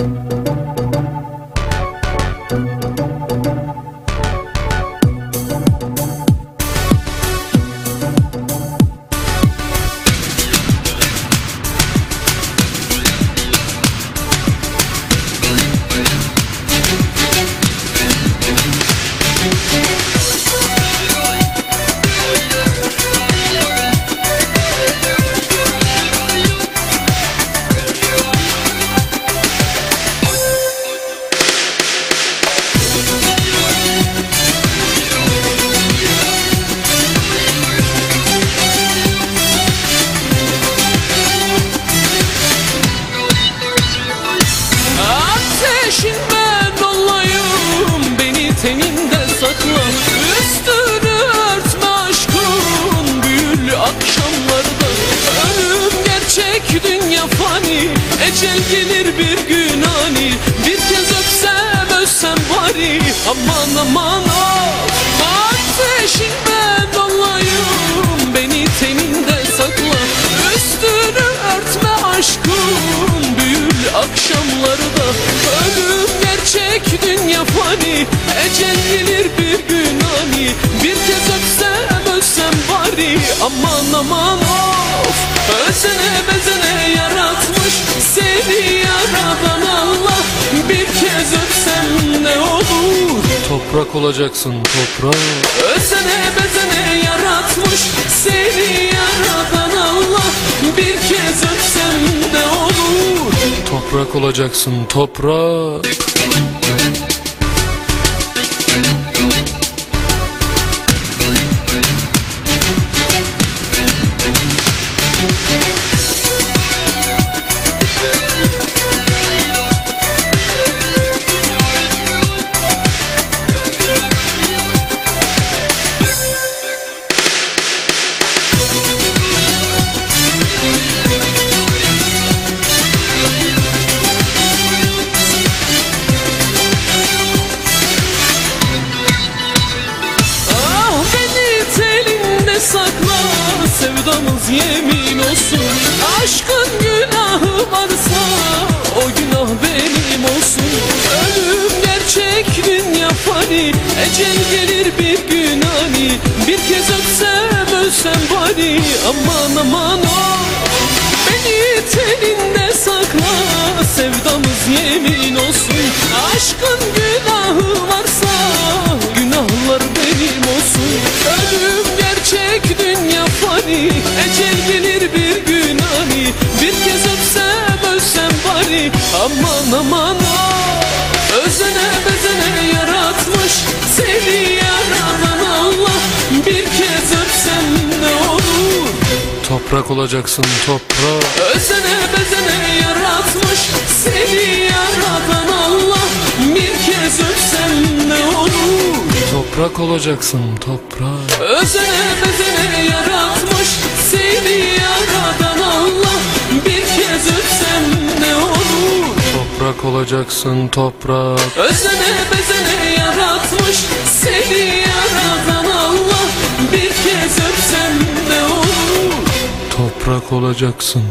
Ateşin dünya fani. Ecel gelir bir gün ani. Bir kez öpsem ölsem bari. Aman aman of Ateşin ben bari Aman aman of. Özene bezene yaratmış Seni yaradan Allah. Bir kez öpsem ne olur? Toprak olacaksın toprak. Özene bezene yaratmış Seni yaradan Allah. Bir kez öpsem ne olur? Toprak olacaksın toprak yemin olsun. Aşkın günahı varsa O günah benim olsun. Ölüm gerçek dünya fani. Ecel gelir bir gün ani. Bir kez öpsem ölsem bari Aman aman oh Beni telinde sakla. Sevdamız yemin olsun. Aşkın yaratmış Seni yaradan Allah. Bir kez öpsem ne olur? Toprak olacaksın toprak. Özene bezene yaratmış Seni yaradan Allah. Bir kez öpsem ne olur? Toprak olacaksın toprak. Özene bezene yaratmış Seni yaradan Allah. Bir kez öpsem ne olur? Toprak olacaksın toprak. Özene bezene yaradan Allah Bir kez öpsem ne olur. Toprak olacaksın